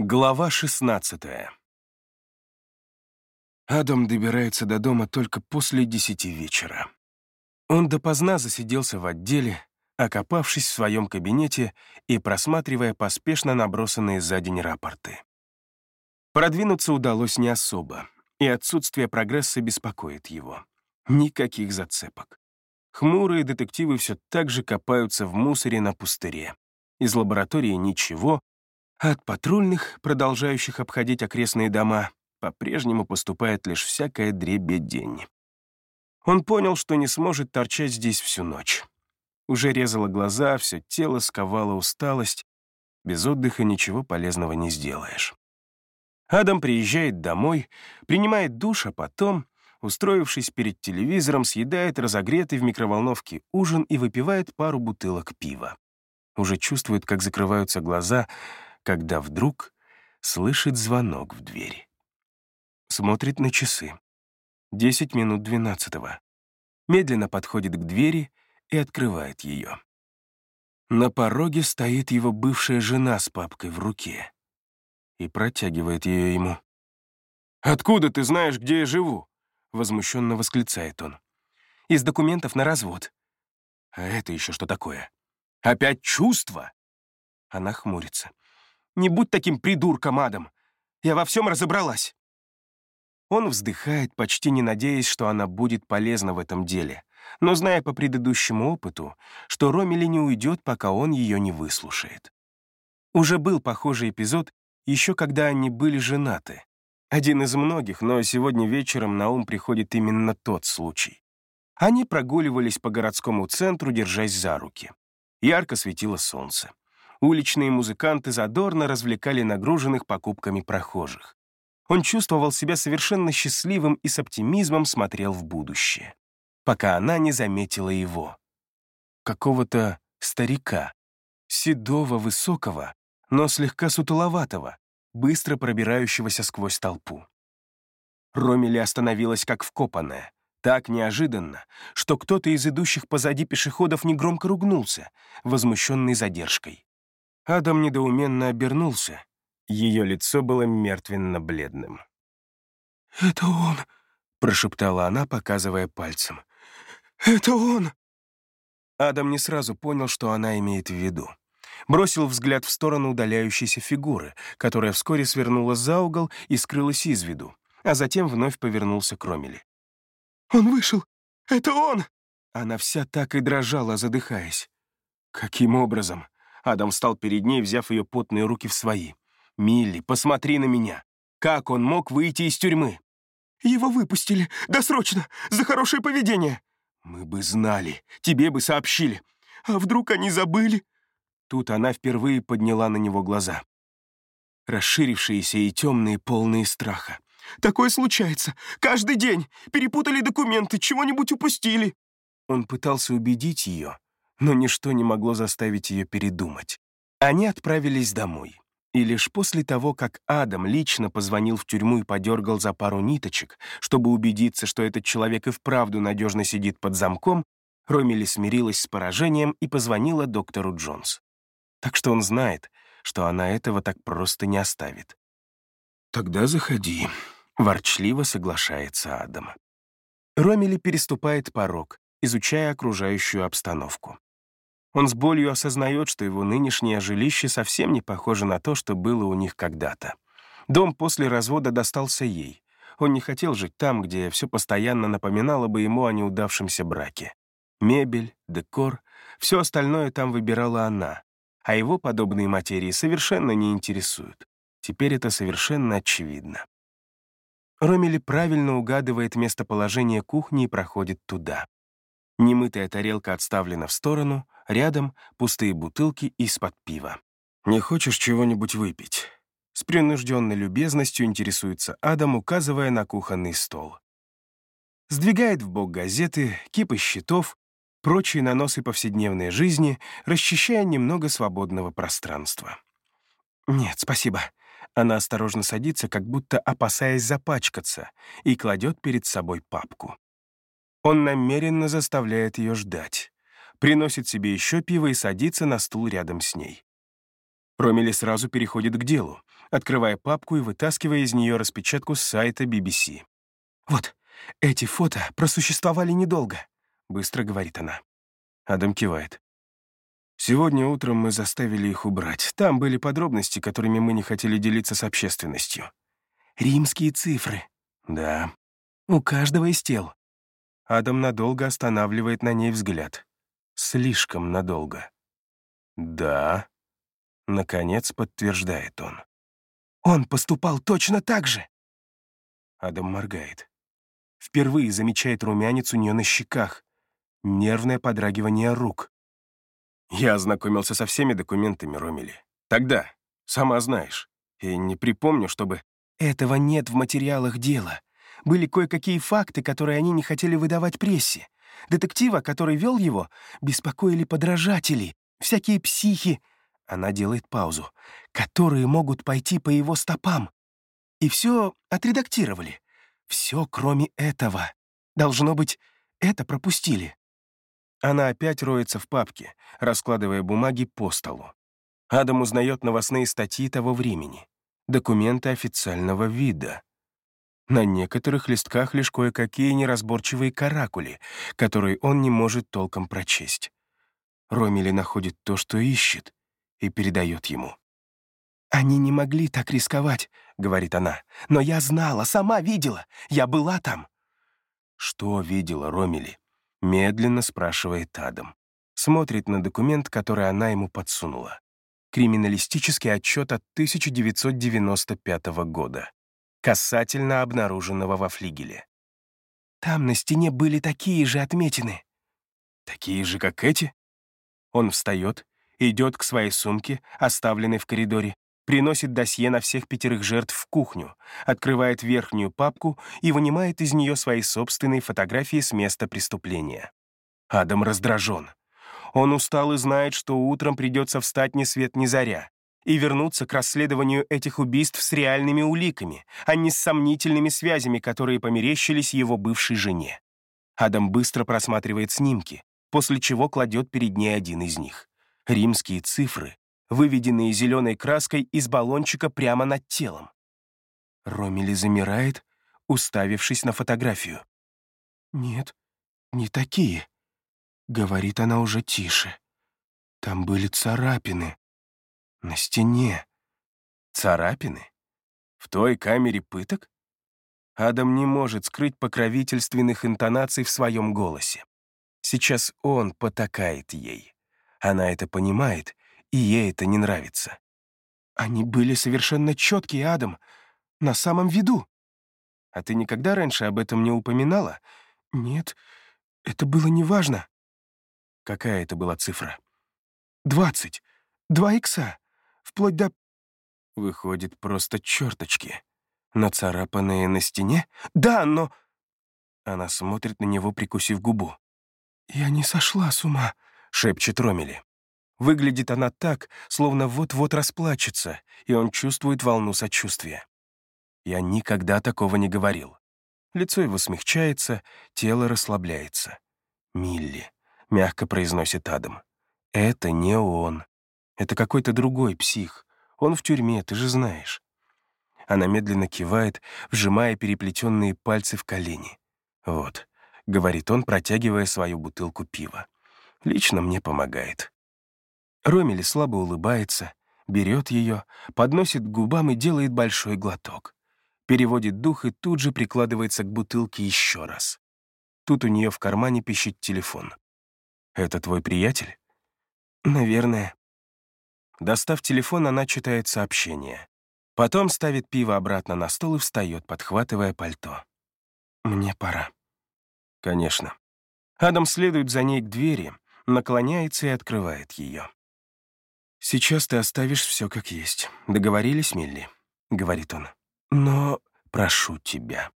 Глава 16 Адам добирается до дома только после десяти вечера. Он допоздна засиделся в отделе, окопавшись в своем кабинете и просматривая поспешно набросанные за день рапорты. Продвинуться удалось не особо, и отсутствие прогресса беспокоит его. Никаких зацепок. Хмурые детективы все так же копаются в мусоре на пустыре. Из лаборатории ничего, от патрульных, продолжающих обходить окрестные дома, по-прежнему поступает лишь всякая дребедень. Он понял, что не сможет торчать здесь всю ночь. Уже резало глаза, все тело сковало усталость. Без отдыха ничего полезного не сделаешь. Адам приезжает домой, принимает душ, а потом, устроившись перед телевизором, съедает разогретый в микроволновке ужин и выпивает пару бутылок пива. Уже чувствует, как закрываются глаза, когда вдруг слышит звонок в двери. Смотрит на часы. Десять минут двенадцатого. Медленно подходит к двери и открывает ее. На пороге стоит его бывшая жена с папкой в руке и протягивает ее ему. «Откуда ты знаешь, где я живу?» — возмущенно восклицает он. «Из документов на развод». «А это еще что такое? Опять чувство?» Она хмурится. Не будь таким придурком, Адам. Я во всем разобралась». Он вздыхает, почти не надеясь, что она будет полезна в этом деле, но зная по предыдущему опыту, что Ромили не уйдет, пока он ее не выслушает. Уже был похожий эпизод, еще когда они были женаты. Один из многих, но сегодня вечером на ум приходит именно тот случай. Они прогуливались по городскому центру, держась за руки. Ярко светило солнце уличные музыканты задорно развлекали нагруженных покупками прохожих. Он чувствовал себя совершенно счастливым и с оптимизмом смотрел в будущее, пока она не заметила его. Какого-то старика, седого, высокого, но слегка сутуловатого, быстро пробирающегося сквозь толпу. Ромели остановилась как вкопанная, так неожиданно, что кто-то из идущих позади пешеходов негромко ругнулся, возмущенный задержкой. Адам недоуменно обернулся. Ее лицо было мертвенно-бледным. «Это он!» — прошептала она, показывая пальцем. «Это он!» Адам не сразу понял, что она имеет в виду. Бросил взгляд в сторону удаляющейся фигуры, которая вскоре свернула за угол и скрылась из виду, а затем вновь повернулся к Ромеле. «Он вышел! Это он!» Она вся так и дрожала, задыхаясь. Каким образом? Адам встал перед ней, взяв ее потные руки в свои. «Милли, посмотри на меня! Как он мог выйти из тюрьмы?» «Его выпустили! Досрочно! За хорошее поведение!» «Мы бы знали, тебе бы сообщили!» «А вдруг они забыли?» Тут она впервые подняла на него глаза. Расширившиеся и темные, полные страха. «Такое случается! Каждый день! Перепутали документы, чего-нибудь упустили!» Он пытался убедить ее, но ничто не могло заставить ее передумать. Они отправились домой. И лишь после того, как Адам лично позвонил в тюрьму и подергал за пару ниточек, чтобы убедиться, что этот человек и вправду надежно сидит под замком, Ромили смирилась с поражением и позвонила доктору Джонс. Так что он знает, что она этого так просто не оставит. «Тогда заходи», — ворчливо соглашается Адам. Ромили переступает порог, изучая окружающую обстановку. Он с болью осознает, что его нынешнее жилище совсем не похоже на то, что было у них когда-то. Дом после развода достался ей. Он не хотел жить там, где все постоянно напоминало бы ему о неудавшемся браке. Мебель, декор, все остальное там выбирала она, а его подобные материи совершенно не интересуют. Теперь это совершенно очевидно. Ромели правильно угадывает местоположение кухни и проходит туда. Немытая тарелка отставлена в сторону, рядом пустые бутылки из-под пива. «Не хочешь чего-нибудь выпить?» С принужденной любезностью интересуется Адам, указывая на кухонный стол. Сдвигает в бок газеты, кипы счетов, прочие наносы повседневной жизни, расчищая немного свободного пространства. «Нет, спасибо». Она осторожно садится, как будто опасаясь запачкаться, и кладет перед собой папку. Он намеренно заставляет ее ждать. Приносит себе еще пиво и садится на стул рядом с ней. Ромели сразу переходит к делу, открывая папку и вытаскивая из нее распечатку с сайта BBC. «Вот, эти фото просуществовали недолго», — быстро говорит она. Адам кивает. «Сегодня утром мы заставили их убрать. Там были подробности, которыми мы не хотели делиться с общественностью». «Римские цифры». «Да». «У каждого из тел». Адам надолго останавливает на ней взгляд. Слишком надолго. «Да», — наконец подтверждает он. «Он поступал точно так же!» Адам моргает. Впервые замечает румянец у нее на щеках, нервное подрагивание рук. Я ознакомился со всеми документами Ромели. Тогда, сама знаешь, и не припомню, чтобы... Этого нет в материалах дела. Были кое-какие факты, которые они не хотели выдавать прессе. Детектива, который вел его, беспокоили подражатели, всякие психи. Она делает паузу. Которые могут пойти по его стопам. И все отредактировали. Все, кроме этого. Должно быть, это пропустили. Она опять роется в папке, раскладывая бумаги по столу. Адам узнает новостные статьи того времени, документы официального вида. На некоторых листках лишь кое-какие неразборчивые каракули, которые он не может толком прочесть. Ромили находит то, что ищет, и передает ему. «Они не могли так рисковать», — говорит она. «Но я знала, сама видела. Я была там». «Что видела Ромили?» — медленно спрашивает Адам. Смотрит на документ, который она ему подсунула. Криминалистический отчет от 1995 года. Касательно обнаруженного во флигеле. Там на стене были такие же отметины. Такие же, как эти? Он встает, идет к своей сумке, оставленной в коридоре, приносит досье на всех пятерых жертв в кухню, открывает верхнюю папку и вынимает из нее свои собственные фотографии с места преступления. Адам раздражен. Он устал и знает, что утром придется встать ни свет ни заря и вернуться к расследованию этих убийств с реальными уликами, а не с сомнительными связями, которые померещились его бывшей жене. Адам быстро просматривает снимки, после чего кладет перед ней один из них. Римские цифры, выведенные зеленой краской из баллончика прямо над телом. Ромили замирает, уставившись на фотографию. «Нет, не такие», — говорит она уже тише. «Там были царапины. На стене. Царапины? В той камере пыток?» Адам не может скрыть покровительственных интонаций в своем голосе. Сейчас он потакает ей. Она это понимает и ей это не нравится. Они были совершенно четкие, Адам, на самом виду. А ты никогда раньше об этом не упоминала? Нет, это было неважно. Какая это была цифра? Двадцать. Два икса. Вплоть до... Выходит, просто черточки. Нацарапанные на стене? Да, но... Она смотрит на него, прикусив губу. «Я не сошла с ума», — шепчет Ромели. Выглядит она так, словно вот-вот расплачется, и он чувствует волну сочувствия. Я никогда такого не говорил. Лицо его смягчается, тело расслабляется. «Милли», — мягко произносит Адам. «Это не он. Это какой-то другой псих. Он в тюрьме, ты же знаешь». Она медленно кивает, вжимая переплетенные пальцы в колени. «Вот», — говорит он, протягивая свою бутылку пива. «Лично мне помогает». Ромели слабо улыбается, берет ее, подносит к губам и делает большой глоток. Переводит дух и тут же прикладывается к бутылке еще раз. Тут у нее в кармане пищит телефон. «Это твой приятель?» «Наверное». Достав телефон, она читает сообщение. Потом ставит пиво обратно на стол и встает, подхватывая пальто. «Мне пора». «Конечно». Адам следует за ней к двери, наклоняется и открывает ее. «Сейчас ты оставишь все как есть. Договорились, Милли?» — говорит он. «Но прошу тебя.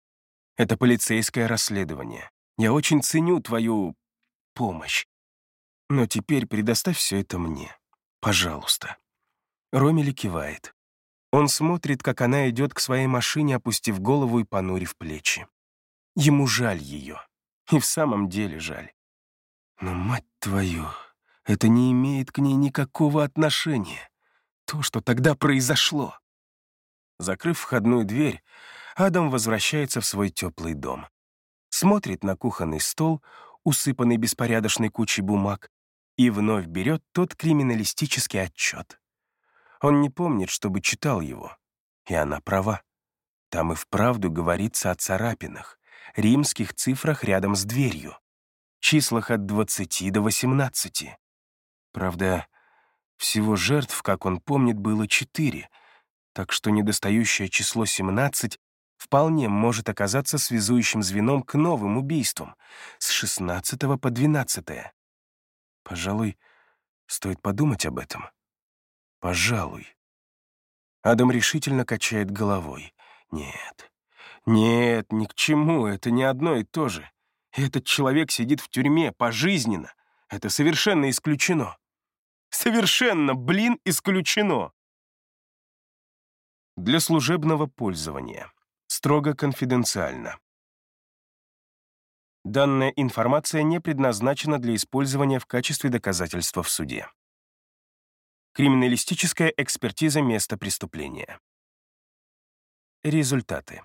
Это полицейское расследование. Я очень ценю твою помощь. Но теперь предоставь все это мне. Пожалуйста». Ромели кивает. Он смотрит, как она идет к своей машине, опустив голову и понурив плечи. Ему жаль ее. И в самом деле жаль. Но, мать твою, это не имеет к ней никакого отношения. То, что тогда произошло. Закрыв входную дверь, Адам возвращается в свой теплый дом. Смотрит на кухонный стол, усыпанный беспорядочной кучей бумаг, и вновь берет тот криминалистический отчет. Он не помнит, чтобы читал его. И она права. Там и вправду говорится о царапинах, римских цифрах рядом с дверью, числах от 20 до 18. Правда, всего жертв, как он помнит, было четыре, так что недостающее число 17 вполне может оказаться связующим звеном к новым убийствам с 16 по 12. Пожалуй, стоит подумать об этом. Пожалуй. Адам решительно качает головой. Нет. Нет, ни к чему, это не одно и то же. Этот человек сидит в тюрьме пожизненно. Это совершенно исключено. Совершенно, блин, исключено. Для служебного пользования. Строго конфиденциально. Данная информация не предназначена для использования в качестве доказательства в суде. Криминалистическая экспертиза места преступления. Результаты.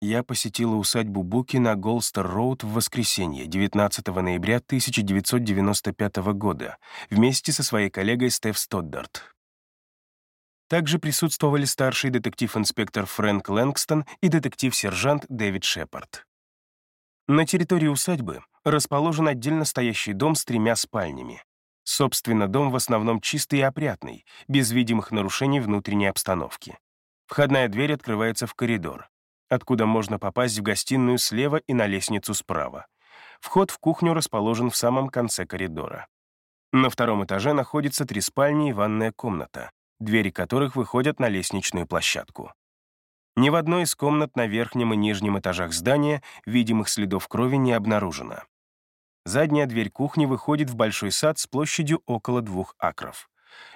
Я посетила усадьбу Буки на Голстер-Роуд в воскресенье, 19 ноября 1995 года, вместе со своей коллегой Стеф Стоддарт. Также присутствовали старший детектив-инспектор Фрэнк Лэнгстон и детектив-сержант Дэвид Шепард. На территории усадьбы расположен отдельно стоящий дом с тремя спальнями. Собственно, дом в основном чистый и опрятный, без видимых нарушений внутренней обстановки. Входная дверь открывается в коридор, откуда можно попасть в гостиную слева и на лестницу справа. Вход в кухню расположен в самом конце коридора. На втором этаже находится три спальни и ванная комната, двери которых выходят на лестничную площадку. Ни в одной из комнат на верхнем и нижнем этажах здания видимых следов крови не обнаружено. Задняя дверь кухни выходит в большой сад с площадью около двух акров.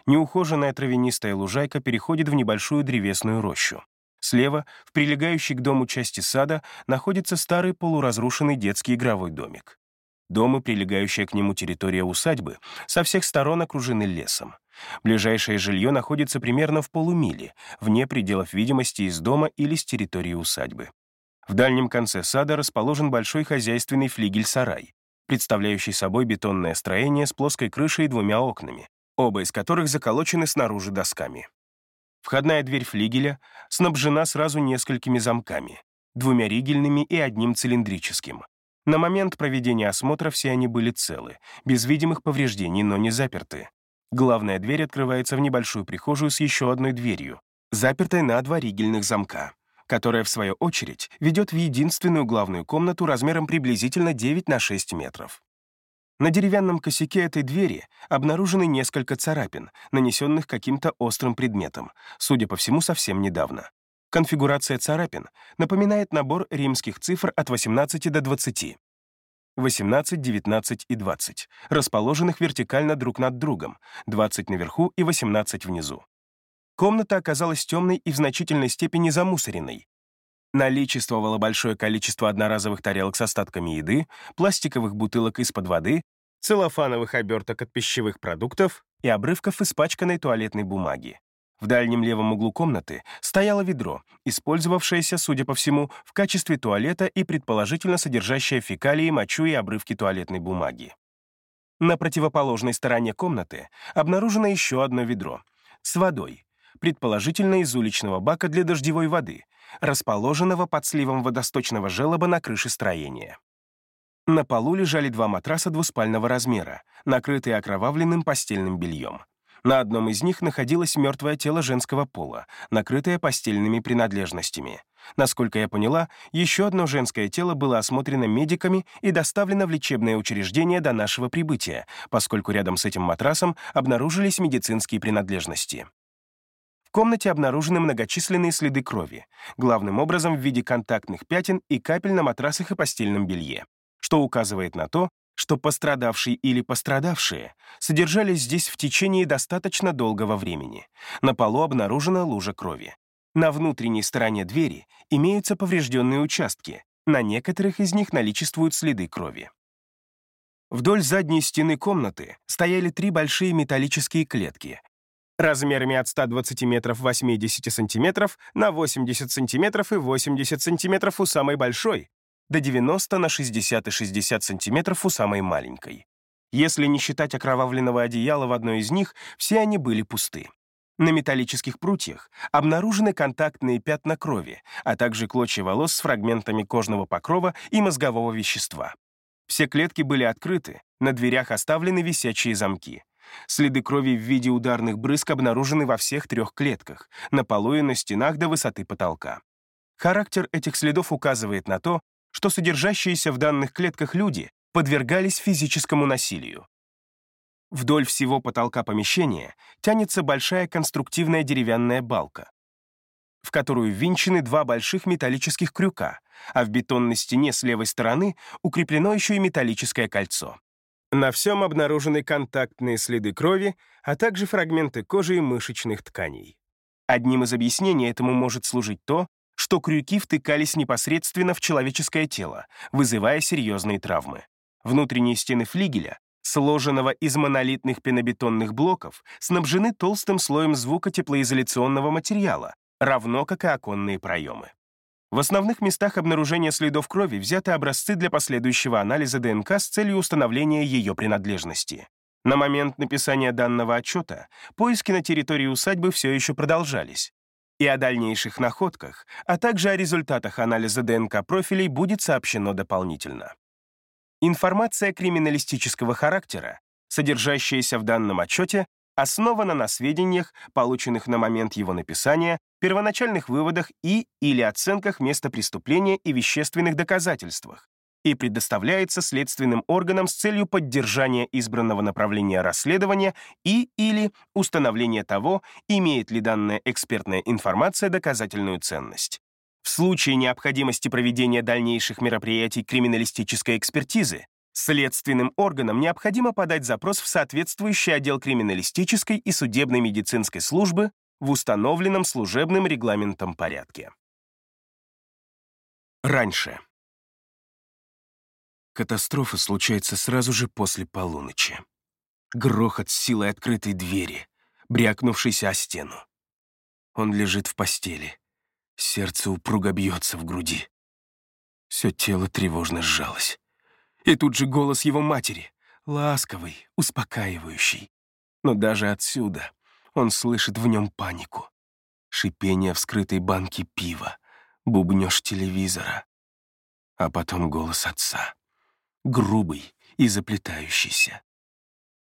Неухоженная травянистая лужайка переходит в небольшую древесную рощу. Слева, в прилегающей к дому части сада, находится старый полуразрушенный детский игровой домик. Дом и прилегающая к нему территория усадьбы со всех сторон окружены лесом. Ближайшее жилье находится примерно в полумиле, вне пределов видимости из дома или с территории усадьбы. В дальнем конце сада расположен большой хозяйственный флигель-сарай, представляющий собой бетонное строение с плоской крышей и двумя окнами, оба из которых заколочены снаружи досками. Входная дверь флигеля снабжена сразу несколькими замками, двумя ригельными и одним цилиндрическим. На момент проведения осмотра все они были целы, без видимых повреждений, но не заперты. Главная дверь открывается в небольшую прихожую с еще одной дверью, запертой на два ригельных замка которая, в свою очередь, ведет в единственную главную комнату размером приблизительно 9 на 6 метров. На деревянном косяке этой двери обнаружены несколько царапин, нанесенных каким-то острым предметом, судя по всему, совсем недавно. Конфигурация царапин напоминает набор римских цифр от 18 до 20. 18, 19 и 20, расположенных вертикально друг над другом, 20 наверху и 18 внизу. Комната оказалась темной и в значительной степени замусоренной. Наличествовало большое количество одноразовых тарелок с остатками еды, пластиковых бутылок из-под воды, целлофановых оберток от пищевых продуктов и обрывков испачканной туалетной бумаги. В дальнем левом углу комнаты стояло ведро, использовавшееся, судя по всему, в качестве туалета и предположительно содержащее фекалии, мочу и обрывки туалетной бумаги. На противоположной стороне комнаты обнаружено еще одно ведро с водой, предположительно из уличного бака для дождевой воды, расположенного под сливом водосточного желоба на крыше строения. На полу лежали два матраса двуспального размера, накрытые окровавленным постельным бельем. На одном из них находилось мертвое тело женского пола, накрытое постельными принадлежностями. Насколько я поняла, еще одно женское тело было осмотрено медиками и доставлено в лечебное учреждение до нашего прибытия, поскольку рядом с этим матрасом обнаружились медицинские принадлежности. В комнате обнаружены многочисленные следы крови, главным образом в виде контактных пятен и капель на матрасах и постельном белье, что указывает на то, что пострадавший или пострадавшие содержались здесь в течение достаточно долгого времени. На полу обнаружена лужа крови. На внутренней стороне двери имеются поврежденные участки, на некоторых из них наличествуют следы крови. Вдоль задней стены комнаты стояли три большие металлические клетки, размерами от 120 метров 80 сантиметров на 80 сантиметров и 80 сантиметров у самой большой, до 90 на 60 и 60 сантиметров у самой маленькой. Если не считать окровавленного одеяла в одной из них, все они были пусты. На металлических прутьях обнаружены контактные пятна крови, а также клочья волос с фрагментами кожного покрова и мозгового вещества. Все клетки были открыты, на дверях оставлены висячие замки. Следы крови в виде ударных брызг обнаружены во всех трех клетках, на полу и на стенах до высоты потолка. Характер этих следов указывает на то, что содержащиеся в данных клетках люди подвергались физическому насилию. Вдоль всего потолка помещения тянется большая конструктивная деревянная балка, в которую ввинчены два больших металлических крюка, а в бетонной стене с левой стороны укреплено еще и металлическое кольцо. На всем обнаружены контактные следы крови, а также фрагменты кожи и мышечных тканей. Одним из объяснений этому может служить то, что крюки втыкались непосредственно в человеческое тело, вызывая серьезные травмы. Внутренние стены флигеля, сложенного из монолитных пенобетонных блоков, снабжены толстым слоем звукотеплоизоляционного материала, равно как и оконные проемы. В основных местах обнаружения следов крови взяты образцы для последующего анализа ДНК с целью установления ее принадлежности. На момент написания данного отчета поиски на территории усадьбы все еще продолжались. И о дальнейших находках, а также о результатах анализа ДНК-профилей будет сообщено дополнительно. Информация криминалистического характера, содержащаяся в данном отчете, основана на сведениях, полученных на момент его написания, первоначальных выводах и или оценках места преступления и вещественных доказательствах и предоставляется следственным органам с целью поддержания избранного направления расследования и или установления того, имеет ли данная экспертная информация доказательную ценность. В случае необходимости проведения дальнейших мероприятий криминалистической экспертизы Следственным органам необходимо подать запрос в соответствующий отдел криминалистической и судебной медицинской службы в установленном служебным регламентом порядке. Раньше. Катастрофа случается сразу же после полуночи. Грохот с силой открытой двери, брякнувшийся о стену. Он лежит в постели. Сердце упруго бьется в груди. Все тело тревожно сжалось. И тут же голос его матери, ласковый, успокаивающий. Но даже отсюда он слышит в нем панику. Шипение вскрытой банки пива, бубнёж телевизора. А потом голос отца. Грубый и заплетающийся.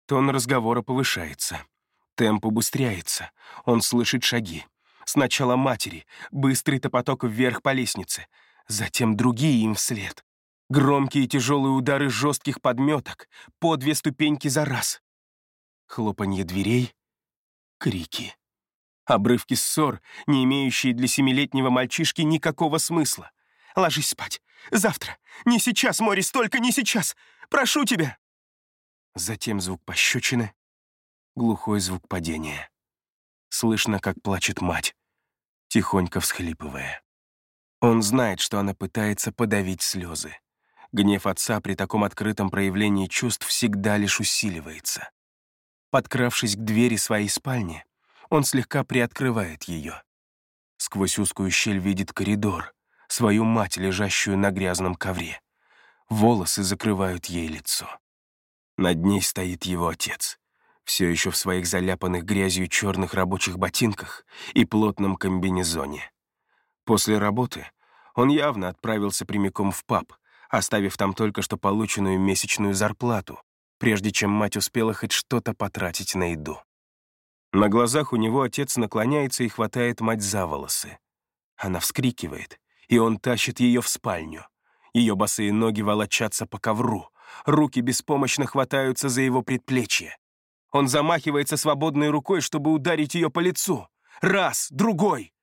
Тон разговора повышается. Темп убыстряется. Он слышит шаги. Сначала матери, быстрый топоток вверх по лестнице, затем другие им вслед. Громкие тяжелые удары жестких подметок, по две ступеньки за раз. Хлопанье дверей, крики. Обрывки ссор, не имеющие для семилетнего мальчишки никакого смысла. «Ложись спать. Завтра. Не сейчас, Морис, только не сейчас. Прошу тебя!» Затем звук пощечины, глухой звук падения. Слышно, как плачет мать, тихонько всхлипывая. Он знает, что она пытается подавить слезы. Гнев отца при таком открытом проявлении чувств всегда лишь усиливается. Подкравшись к двери своей спальни, он слегка приоткрывает ее. Сквозь узкую щель видит коридор, свою мать, лежащую на грязном ковре. Волосы закрывают ей лицо. Над ней стоит его отец, все еще в своих заляпанных грязью черных рабочих ботинках и плотном комбинезоне. После работы он явно отправился прямиком в паб, оставив там только что полученную месячную зарплату, прежде чем мать успела хоть что-то потратить на еду. На глазах у него отец наклоняется и хватает мать за волосы. Она вскрикивает, и он тащит ее в спальню. Ее босые ноги волочатся по ковру, руки беспомощно хватаются за его предплечье. Он замахивается свободной рукой, чтобы ударить ее по лицу. Раз, другой.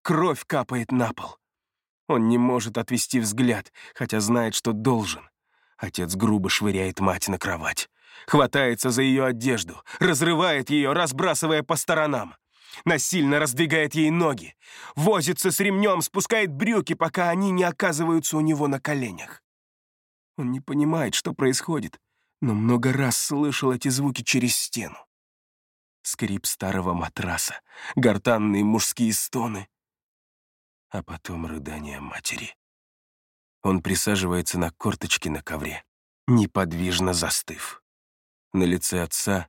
Кровь капает на пол. Он не может отвести взгляд, хотя знает, что должен. Отец грубо швыряет мать на кровать. Хватается за ее одежду, разрывает ее, разбрасывая по сторонам. Насильно раздвигает ей ноги. Возится с ремнем, спускает брюки, пока они не оказываются у него на коленях. Он не понимает, что происходит, но много раз слышал эти звуки через стену. скрип старого матраса, гортанные мужские стоны, а потом рыдание матери. Он присаживается на корточки на ковре, неподвижно застыв. На лице отца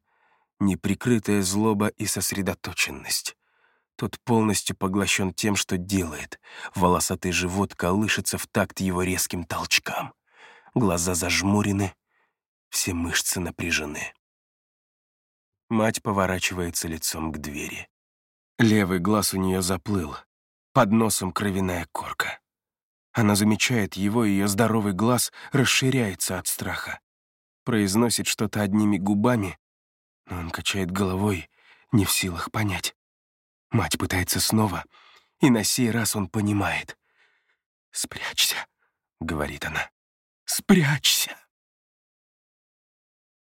неприкрытая злоба и сосредоточенность. Тот полностью поглощен тем, что делает. Волосатый живот колышется в такт его резким толчкам. Глаза зажмурены, все мышцы напряжены. Мать поворачивается лицом к двери. Левый глаз у нее заплыл, под носом кровяная корка. Она замечает его, и ее здоровый глаз расширяется от страха. Произносит что-то одними губами, но он качает головой, не в силах понять. Мать пытается снова, и на сей раз он понимает. «Спрячься», — говорит она. «Спрячься».